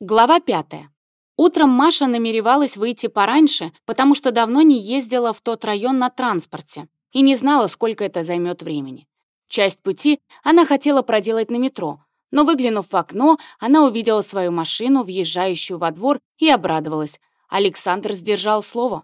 Глава пятая. Утром Маша намеревалась выйти пораньше, потому что давно не ездила в тот район на транспорте и не знала, сколько это займет времени. Часть пути она хотела проделать на метро, но, выглянув в окно, она увидела свою машину, въезжающую во двор, и обрадовалась. Александр сдержал слово.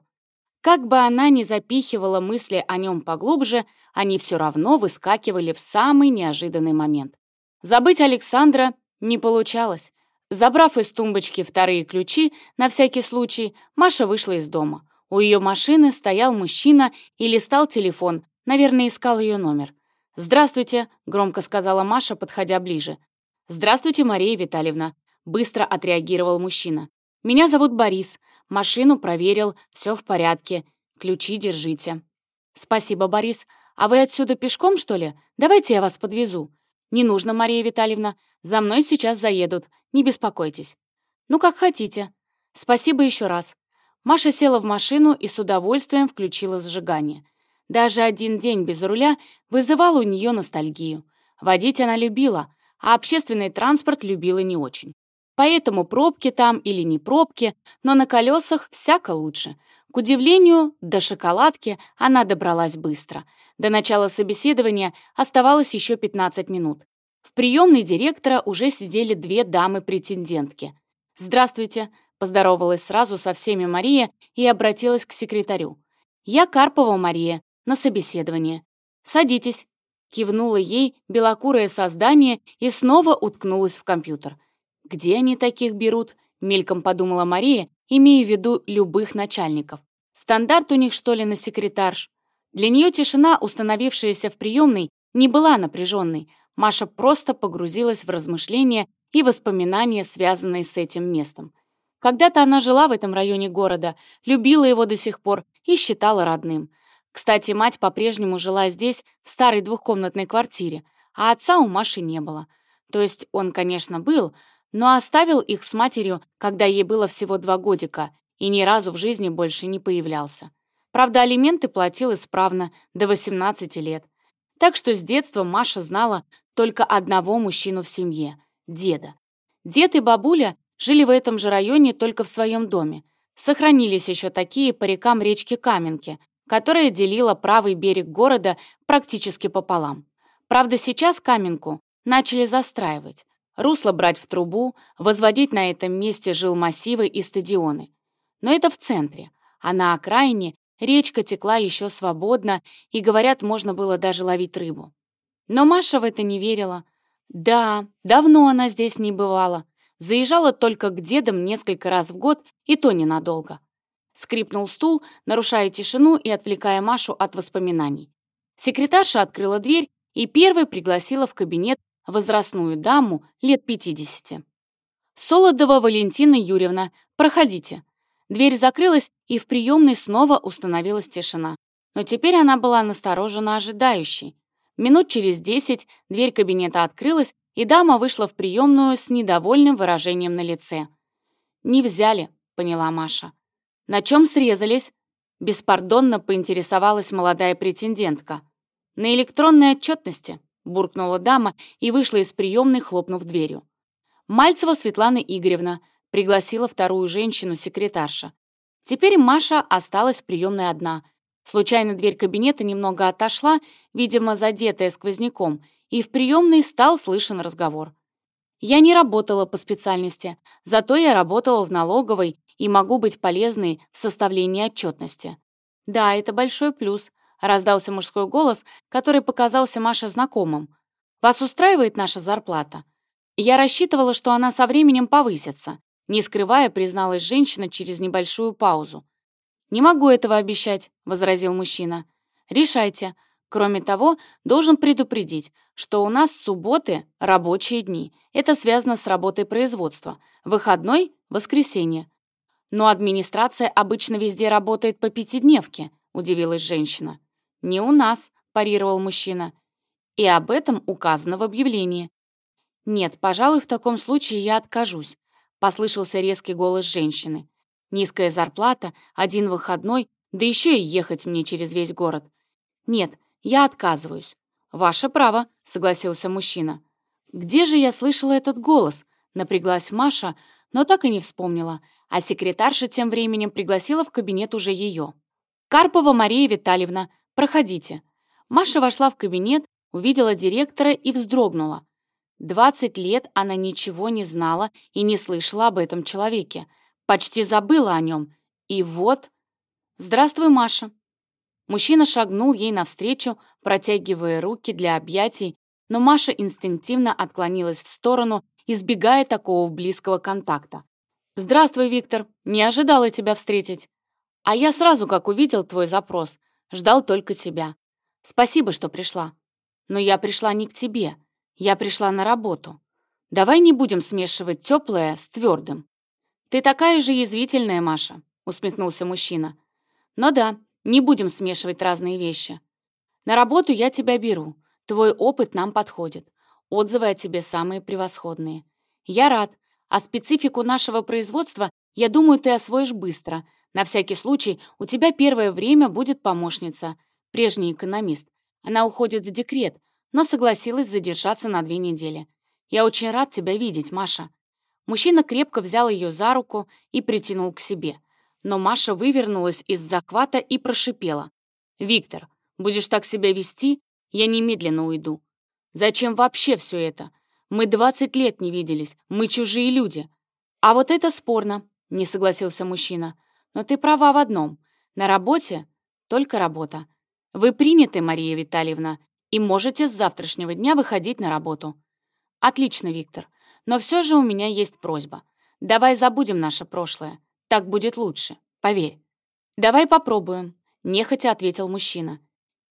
Как бы она ни запихивала мысли о нем поглубже, они все равно выскакивали в самый неожиданный момент. Забыть Александра не получалось. Забрав из тумбочки вторые ключи, на всякий случай, Маша вышла из дома. У ее машины стоял мужчина и листал телефон, наверное, искал ее номер. «Здравствуйте», — громко сказала Маша, подходя ближе. «Здравствуйте, Мария Витальевна», — быстро отреагировал мужчина. «Меня зовут Борис. Машину проверил, все в порядке. Ключи держите». «Спасибо, Борис. А вы отсюда пешком, что ли? Давайте я вас подвезу». «Не нужно, Мария Витальевна. За мной сейчас заедут. Не беспокойтесь. Ну, как хотите. Спасибо еще раз. Маша села в машину и с удовольствием включила зажигание. Даже один день без руля вызывал у нее ностальгию. Водить она любила, а общественный транспорт любила не очень. Поэтому пробки там или не пробки, но на колесах всяко лучше. К удивлению, до шоколадки она добралась быстро. До начала собеседования оставалось еще 15 минут. В приемной директора уже сидели две дамы-претендентки. «Здравствуйте», — поздоровалась сразу со всеми Мария и обратилась к секретарю. «Я Карпова Мария, на собеседование. Садитесь», — кивнула ей белокурое создание и снова уткнулась в компьютер. «Где они таких берут?» — мельком подумала Мария, имея в виду любых начальников. «Стандарт у них, что ли, на секретарш?» Для нее тишина, установившаяся в приемной, не была напряженной, Маша просто погрузилась в размышления и воспоминания, связанные с этим местом. Когда-то она жила в этом районе города, любила его до сих пор и считала родным. Кстати, мать по-прежнему жила здесь, в старой двухкомнатной квартире, а отца у Маши не было. То есть он, конечно, был, но оставил их с матерью, когда ей было всего два годика, и ни разу в жизни больше не появлялся. Правда, алименты платил исправно, до 18 лет. Так что с детства Маша знала только одного мужчину в семье — деда. Дед и бабуля жили в этом же районе только в своем доме. Сохранились еще такие по рекам речки Каменки, которая делила правый берег города практически пополам. Правда, сейчас Каменку начали застраивать, русло брать в трубу, возводить на этом месте жилмассивы и стадионы. Но это в центре, а на окраине речка текла еще свободно, и, говорят, можно было даже ловить рыбу. Но Маша в это не верила. Да, давно она здесь не бывала. Заезжала только к дедам несколько раз в год, и то ненадолго. Скрипнул стул, нарушая тишину и отвлекая Машу от воспоминаний. Секретарша открыла дверь и первой пригласила в кабинет возрастную даму лет 50. «Солодова Валентина Юрьевна, проходите». Дверь закрылась, и в приемной снова установилась тишина. Но теперь она была настороженно ожидающей. Минут через десять дверь кабинета открылась, и дама вышла в приемную с недовольным выражением на лице. «Не взяли», — поняла Маша. «На чем срезались?» — беспардонно поинтересовалась молодая претендентка. «На электронной отчетности», — буркнула дама и вышла из приемной, хлопнув дверью. «Мальцева Светлана Игоревна», — пригласила вторую женщину-секретарша. Теперь Маша осталась в приемной одна — Случайно дверь кабинета немного отошла, видимо, задетая сквозняком, и в приемной стал слышен разговор. Я не работала по специальности, зато я работала в налоговой и могу быть полезной в составлении отчетности. Да, это большой плюс, раздался мужской голос, который показался Маше знакомым. Вас устраивает наша зарплата? Я рассчитывала, что она со временем повысится, не скрывая, призналась женщина через небольшую паузу. «Не могу этого обещать», — возразил мужчина. «Решайте. Кроме того, должен предупредить, что у нас субботы — рабочие дни. Это связано с работой производства. Выходной — воскресенье. Но администрация обычно везде работает по пятидневке», — удивилась женщина. «Не у нас», — парировал мужчина. «И об этом указано в объявлении». «Нет, пожалуй, в таком случае я откажусь», — послышался резкий голос женщины. Низкая зарплата, один выходной, да еще и ехать мне через весь город. Нет, я отказываюсь. Ваше право, согласился мужчина. Где же я слышала этот голос? Напряглась Маша, но так и не вспомнила, а секретарша тем временем пригласила в кабинет уже ее. «Карпова Мария Витальевна, проходите». Маша вошла в кабинет, увидела директора и вздрогнула. Двадцать лет она ничего не знала и не слышала об этом человеке. Почти забыла о нем. И вот... «Здравствуй, Маша». Мужчина шагнул ей навстречу, протягивая руки для объятий, но Маша инстинктивно отклонилась в сторону, избегая такого близкого контакта. «Здравствуй, Виктор. Не ожидала тебя встретить. А я сразу, как увидел твой запрос, ждал только тебя. Спасибо, что пришла. Но я пришла не к тебе. Я пришла на работу. Давай не будем смешивать теплое с твердым. Ты такая же язвительная, Маша», — усмехнулся мужчина. «Но да, не будем смешивать разные вещи. На работу я тебя беру. Твой опыт нам подходит. Отзывы о тебе самые превосходные. Я рад. А специфику нашего производства, я думаю, ты освоишь быстро. На всякий случай, у тебя первое время будет помощница, прежний экономист. Она уходит в декрет, но согласилась задержаться на две недели. Я очень рад тебя видеть, Маша. Мужчина крепко взял ее за руку и притянул к себе. Но Маша вывернулась из захвата и прошипела. «Виктор, будешь так себя вести, я немедленно уйду. Зачем вообще все это? Мы 20 лет не виделись, мы чужие люди. А вот это спорно, не согласился мужчина. Но ты права в одном. На работе только работа. Вы приняты, Мария Витальевна, и можете с завтрашнего дня выходить на работу. Отлично, Виктор. Но все же у меня есть просьба. Давай забудем наше прошлое. Так будет лучше, поверь. Давай попробуем, нехотя ответил мужчина.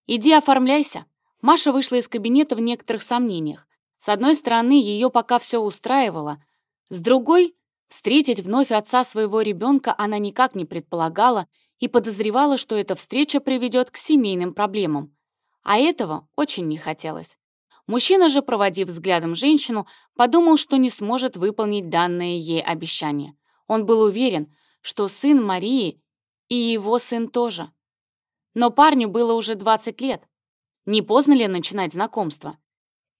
Иди оформляйся. Маша вышла из кабинета в некоторых сомнениях. С одной стороны, ее пока все устраивало, с другой, встретить вновь отца своего ребенка она никак не предполагала и подозревала, что эта встреча приведет к семейным проблемам. А этого очень не хотелось. Мужчина же, проводив взглядом женщину, подумал, что не сможет выполнить данное ей обещание. Он был уверен, что сын Марии и его сын тоже. Но парню было уже 20 лет. Не поздно ли начинать знакомство?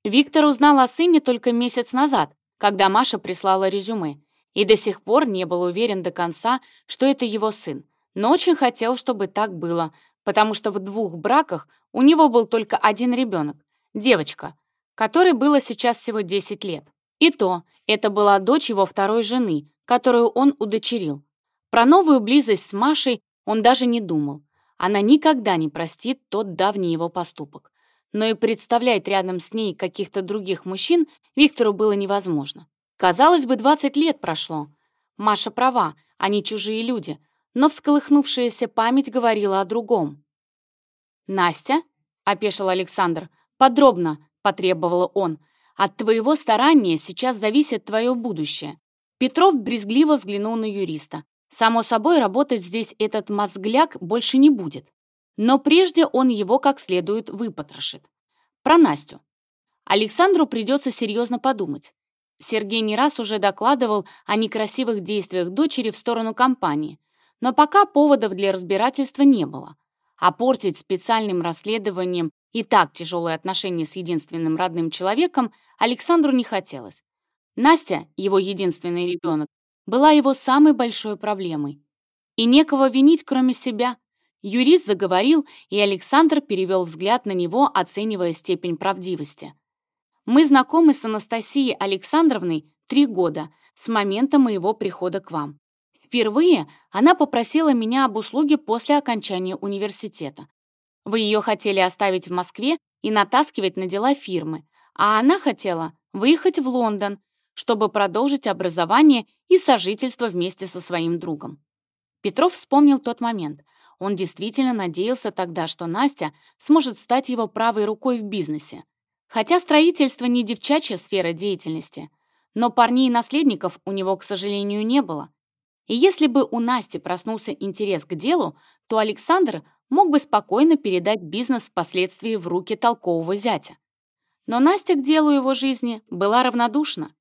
Виктор узнал о сыне только месяц назад, когда Маша прислала резюме, и до сих пор не был уверен до конца, что это его сын, но очень хотел, чтобы так было, потому что в двух браках у него был только один ребенок, девочка, которой было сейчас всего 10 лет. И то, это была дочь его второй жены, которую он удочерил. Про новую близость с Машей он даже не думал. Она никогда не простит тот давний его поступок. Но и представлять рядом с ней каких-то других мужчин Виктору было невозможно. Казалось бы, 20 лет прошло. Маша права, они чужие люди, но всколыхнувшаяся память говорила о другом. «Настя?» — опешил Александр. «Подробно», — потребовал он. «От твоего старания сейчас зависит твое будущее». Петров брезгливо взглянул на юриста. Само собой, работать здесь этот мозгляк больше не будет. Но прежде он его как следует выпотрошит. Про Настю. Александру придется серьезно подумать. Сергей не раз уже докладывал о некрасивых действиях дочери в сторону компании, но пока поводов для разбирательства не было. А портить специальным расследованием и так тяжелые отношения с единственным родным человеком Александру не хотелось. Настя, его единственный ребенок, была его самой большой проблемой. И некого винить, кроме себя. Юрист заговорил, и Александр перевел взгляд на него, оценивая степень правдивости. «Мы знакомы с Анастасией Александровной три года, с момента моего прихода к вам. Впервые она попросила меня об услуге после окончания университета. Вы ее хотели оставить в Москве и натаскивать на дела фирмы, а она хотела выехать в Лондон, чтобы продолжить образование и сожительство вместе со своим другом. Петров вспомнил тот момент. Он действительно надеялся тогда, что Настя сможет стать его правой рукой в бизнесе. Хотя строительство не девчачья сфера деятельности, но парней и наследников у него, к сожалению, не было. И если бы у Насти проснулся интерес к делу, то Александр мог бы спокойно передать бизнес впоследствии в руки толкового зятя. Но Настя к делу его жизни была равнодушна.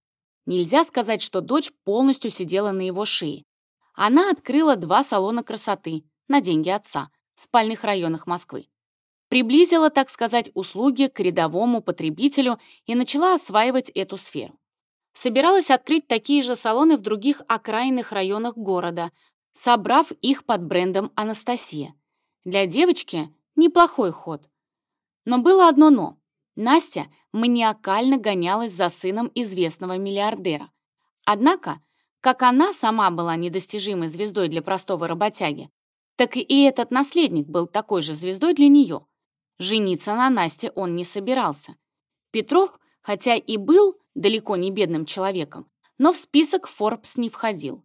Нельзя сказать, что дочь полностью сидела на его шее. Она открыла два салона красоты на деньги отца в спальных районах Москвы. Приблизила, так сказать, услуги к рядовому потребителю и начала осваивать эту сферу. собиралась открыть такие же салоны в других окраинных районах города, собрав их под брендом «Анастасия». Для девочки неплохой ход. Но было одно «но». Настя маниакально гонялась за сыном известного миллиардера. Однако, как она сама была недостижимой звездой для простого работяги, так и этот наследник был такой же звездой для нее. Жениться на Насте он не собирался. Петров, хотя и был далеко не бедным человеком, но в список Forbes не входил.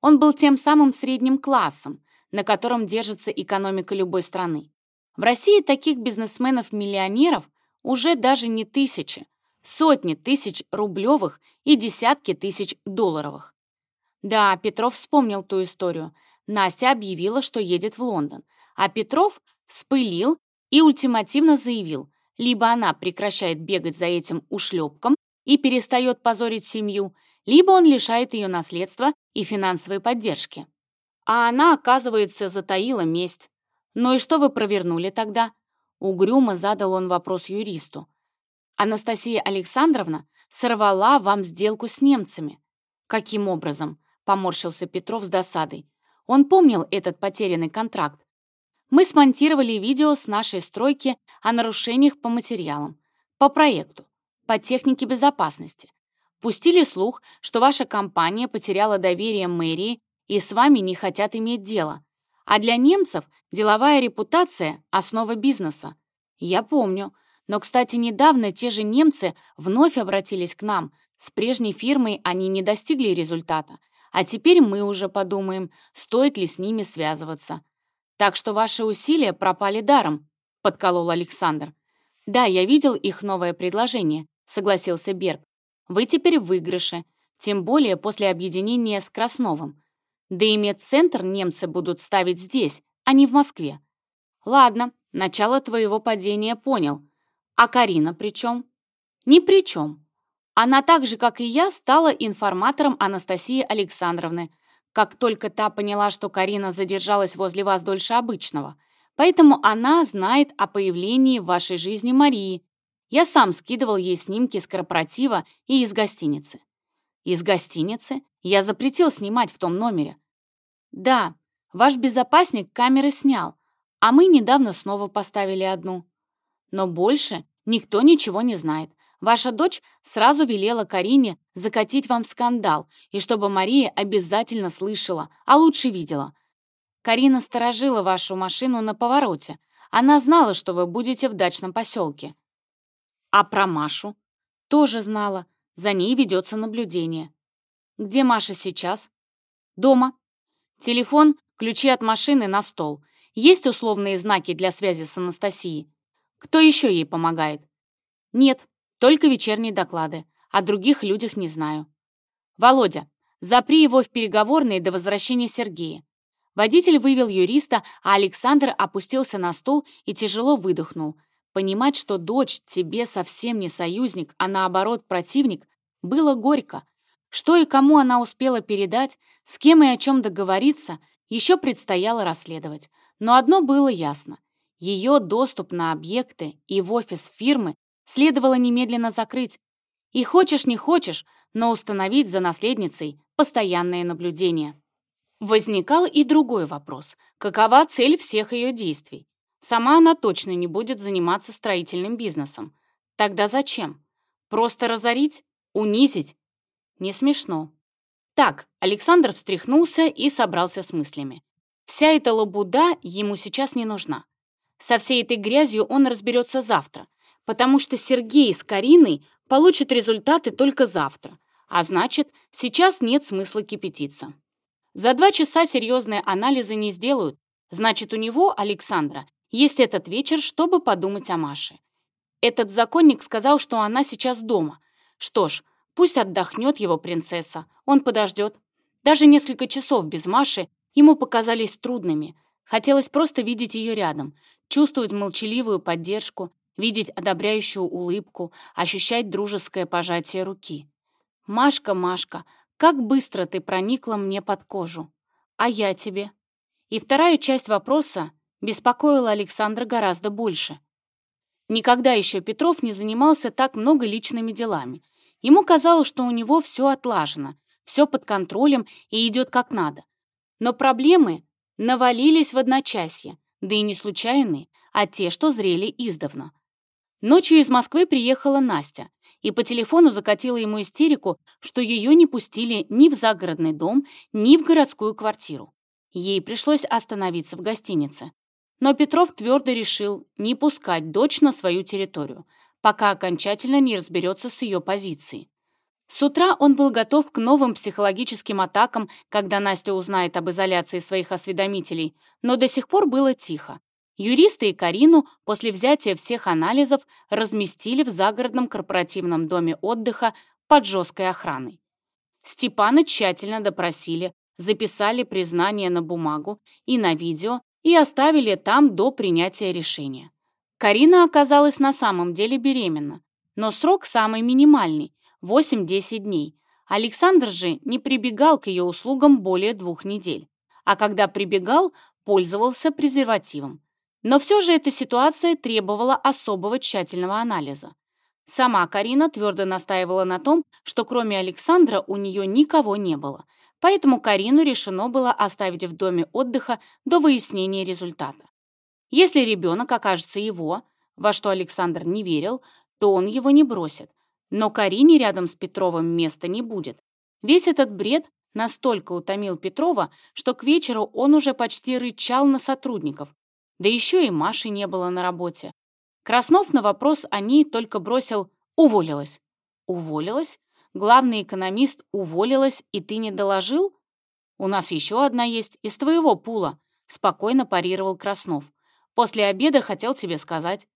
Он был тем самым средним классом, на котором держится экономика любой страны. В России таких бизнесменов-миллионеров уже даже не тысячи, сотни тысяч рублевых и десятки тысяч долларовых. Да, Петров вспомнил ту историю. Настя объявила, что едет в Лондон, а Петров вспылил и ультимативно заявил, либо она прекращает бегать за этим ушлепком и перестает позорить семью, либо он лишает ее наследства и финансовой поддержки. А она, оказывается, затаила месть. «Ну и что вы провернули тогда?» Угрюмо задал он вопрос юристу. «Анастасия Александровна сорвала вам сделку с немцами». «Каким образом?» — поморщился Петров с досадой. Он помнил этот потерянный контракт. Мы смонтировали видео с нашей стройки о нарушениях по материалам, по проекту, по технике безопасности. Пустили слух, что ваша компания потеряла доверие мэрии и с вами не хотят иметь дело. А для немцев деловая репутация – основа бизнеса. Я помню. Но, кстати, недавно те же немцы вновь обратились к нам. С прежней фирмой они не достигли результата. А теперь мы уже подумаем, стоит ли с ними связываться. Так что ваши усилия пропали даром, подколол Александр. Да, я видел их новое предложение, согласился Берг. Вы теперь в выигрыше, тем более после объединения с Красновым. Да и медцентр немцы будут ставить здесь, а не в Москве. Ладно, начало твоего падения понял. А Карина при чем? Ни при чем. Она так же, как и я, стала информатором Анастасии Александровны, как только та поняла, что Карина задержалась возле вас дольше обычного. Поэтому она знает о появлении в вашей жизни Марии. Я сам скидывал ей снимки с корпоратива и из гостиницы. Из гостиницы я запретил снимать в том номере. Да, ваш безопасник камеры снял, а мы недавно снова поставили одну. Но больше никто ничего не знает. Ваша дочь сразу велела Карине закатить вам скандал, и чтобы Мария обязательно слышала, а лучше видела. Карина сторожила вашу машину на повороте. Она знала, что вы будете в дачном поселке. А про Машу? Тоже знала. За ней ведется наблюдение. Где Маша сейчас? Дома. Телефон, ключи от машины на стол. Есть условные знаки для связи с Анастасией? Кто еще ей помогает? Нет, только вечерние доклады. О других людях не знаю. Володя, запри его в переговорные до возвращения Сергея. Водитель вывел юриста, а Александр опустился на стул и тяжело выдохнул. Понимать, что дочь тебе совсем не союзник, а наоборот противник, было горько. Что и кому она успела передать, с кем и о чем договориться, еще предстояло расследовать. Но одно было ясно. Ее доступ на объекты и в офис фирмы следовало немедленно закрыть. И хочешь не хочешь, но установить за наследницей постоянное наблюдение. Возникал и другой вопрос. Какова цель всех ее действий? Сама она точно не будет заниматься строительным бизнесом. Тогда зачем? Просто разорить? Унизить? Не смешно. Так, Александр встряхнулся и собрался с мыслями. Вся эта лабуда ему сейчас не нужна. Со всей этой грязью он разберется завтра, потому что Сергей с Кариной получат результаты только завтра, а значит, сейчас нет смысла кипятиться. За два часа серьезные анализы не сделают, значит, у него, Александра, есть этот вечер, чтобы подумать о Маше. Этот законник сказал, что она сейчас дома. Что ж, пусть отдохнет его принцесса, он подождет. Даже несколько часов без Маши ему показались трудными. Хотелось просто видеть ее рядом, чувствовать молчаливую поддержку, видеть одобряющую улыбку, ощущать дружеское пожатие руки. «Машка, Машка, как быстро ты проникла мне под кожу! А я тебе?» И вторая часть вопроса беспокоила Александра гораздо больше. Никогда еще Петров не занимался так много личными делами. Ему казалось, что у него все отлажено, все под контролем и идет как надо. Но проблемы навалились в одночасье, да и не случайные, а те, что зрели издавна. Ночью из Москвы приехала Настя и по телефону закатила ему истерику, что ее не пустили ни в загородный дом, ни в городскую квартиру. Ей пришлось остановиться в гостинице. Но Петров твердо решил не пускать дочь на свою территорию, пока окончательно не разберется с ее позицией. С утра он был готов к новым психологическим атакам, когда Настя узнает об изоляции своих осведомителей, но до сих пор было тихо. Юристы и Карину после взятия всех анализов разместили в загородном корпоративном доме отдыха под жесткой охраной. Степана тщательно допросили, записали признание на бумагу и на видео и оставили там до принятия решения. Карина оказалась на самом деле беременна, но срок самый минимальный 8-10 дней. Александр же не прибегал к ее услугам более двух недель, а когда прибегал, пользовался презервативом. Но все же эта ситуация требовала особого тщательного анализа. Сама Карина твердо настаивала на том, что кроме Александра у нее никого не было, поэтому Карину решено было оставить в доме отдыха до выяснения результата. Если ребенок окажется его, во что Александр не верил, то он его не бросит, но Карине рядом с Петровым места не будет. Весь этот бред настолько утомил Петрова, что к вечеру он уже почти рычал на сотрудников. Да еще и Маши не было на работе. Краснов на вопрос о ней только бросил «уволилась». «Уволилась? Главный экономист уволилась, и ты не доложил?» «У нас еще одна есть, из твоего пула», — спокойно парировал Краснов. «После обеда хотел тебе сказать».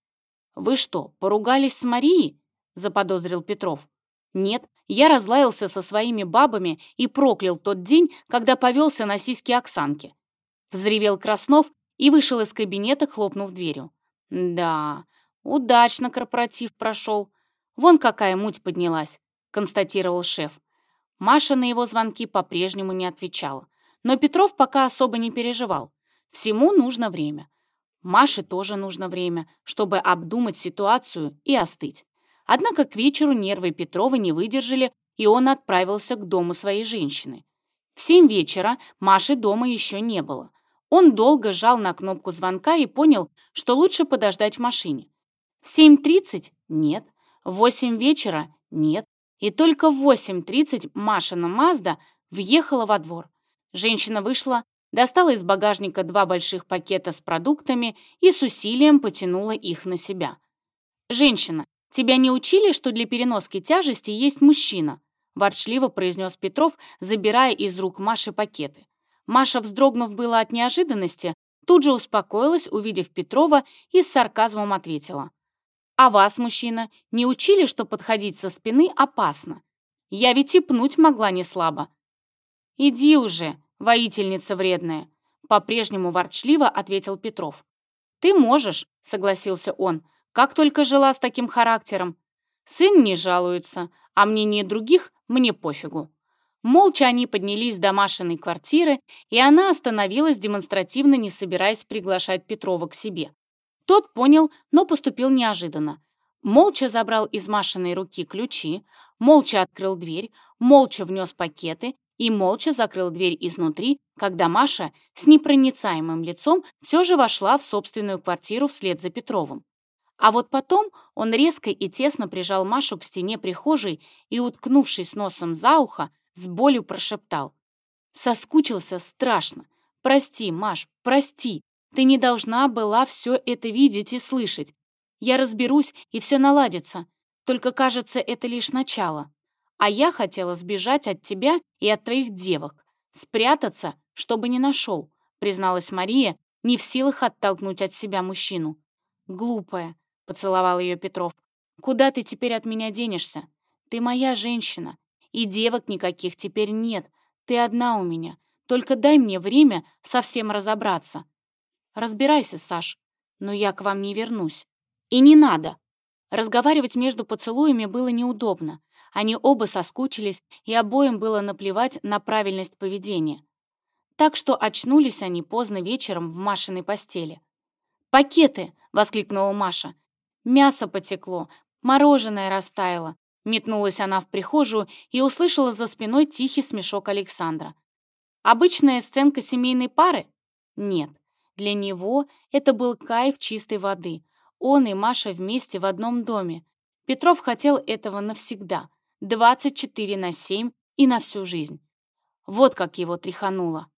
«Вы что, поругались с Марией?» — заподозрил Петров. «Нет, я разлаялся со своими бабами и проклял тот день, когда повелся на сиськи Оксанки». Взревел Краснов и вышел из кабинета, хлопнув дверью. «Да, удачно корпоратив прошел. Вон какая муть поднялась», — констатировал шеф. Маша на его звонки по-прежнему не отвечала. Но Петров пока особо не переживал. Всему нужно время. Маше тоже нужно время, чтобы обдумать ситуацию и остыть. Однако к вечеру нервы Петрова не выдержали, и он отправился к дому своей женщины. В семь вечера Маши дома еще не было. Он долго жал на кнопку звонка и понял, что лучше подождать в машине. В 7.30 – нет, в 8 вечера – нет, и только в 8.30 Машина Мазда въехала во двор. Женщина вышла, достала из багажника два больших пакета с продуктами и с усилием потянула их на себя. Женщина, «Тебя не учили, что для переноски тяжести есть мужчина?» ворчливо произнес Петров, забирая из рук Маши пакеты. Маша, вздрогнув было от неожиданности, тут же успокоилась, увидев Петрова, и с сарказмом ответила. «А вас, мужчина, не учили, что подходить со спины опасно? Я ведь и пнуть могла не слабо». «Иди уже, воительница вредная», — по-прежнему ворчливо ответил Петров. «Ты можешь», — согласился он, как только жила с таким характером. Сын не жалуется, а мнение других мне пофигу. Молча они поднялись до Машиной квартиры, и она остановилась, демонстративно не собираясь приглашать Петрова к себе. Тот понял, но поступил неожиданно. Молча забрал из Машиной руки ключи, молча открыл дверь, молча внес пакеты и молча закрыл дверь изнутри, когда Маша с непроницаемым лицом все же вошла в собственную квартиру вслед за Петровым. А вот потом он резко и тесно прижал Машу к стене прихожей и, уткнувшись носом за ухо, с болью прошептал. Соскучился страшно. «Прости, Маш, прости. Ты не должна была все это видеть и слышать. Я разберусь, и все наладится. Только, кажется, это лишь начало. А я хотела сбежать от тебя и от твоих девок. Спрятаться, чтобы не нашел», призналась Мария, не в силах оттолкнуть от себя мужчину. «Глупая, — поцеловал ее Петров. «Куда ты теперь от меня денешься? Ты моя женщина, и девок никаких теперь нет. Ты одна у меня. Только дай мне время совсем разобраться. Разбирайся, Саш, но я к вам не вернусь. И не надо». Разговаривать между поцелуями было неудобно. Они оба соскучились, и обоим было наплевать на правильность поведения. Так что очнулись они поздно вечером в Машиной постели. «Пакеты!» — воскликнула Маша. Мясо потекло, мороженое растаяло. Метнулась она в прихожую и услышала за спиной тихий смешок Александра. Обычная сценка семейной пары? Нет. Для него это был кайф чистой воды. Он и Маша вместе в одном доме. Петров хотел этого навсегда. 24 на 7 и на всю жизнь. Вот как его тряхануло.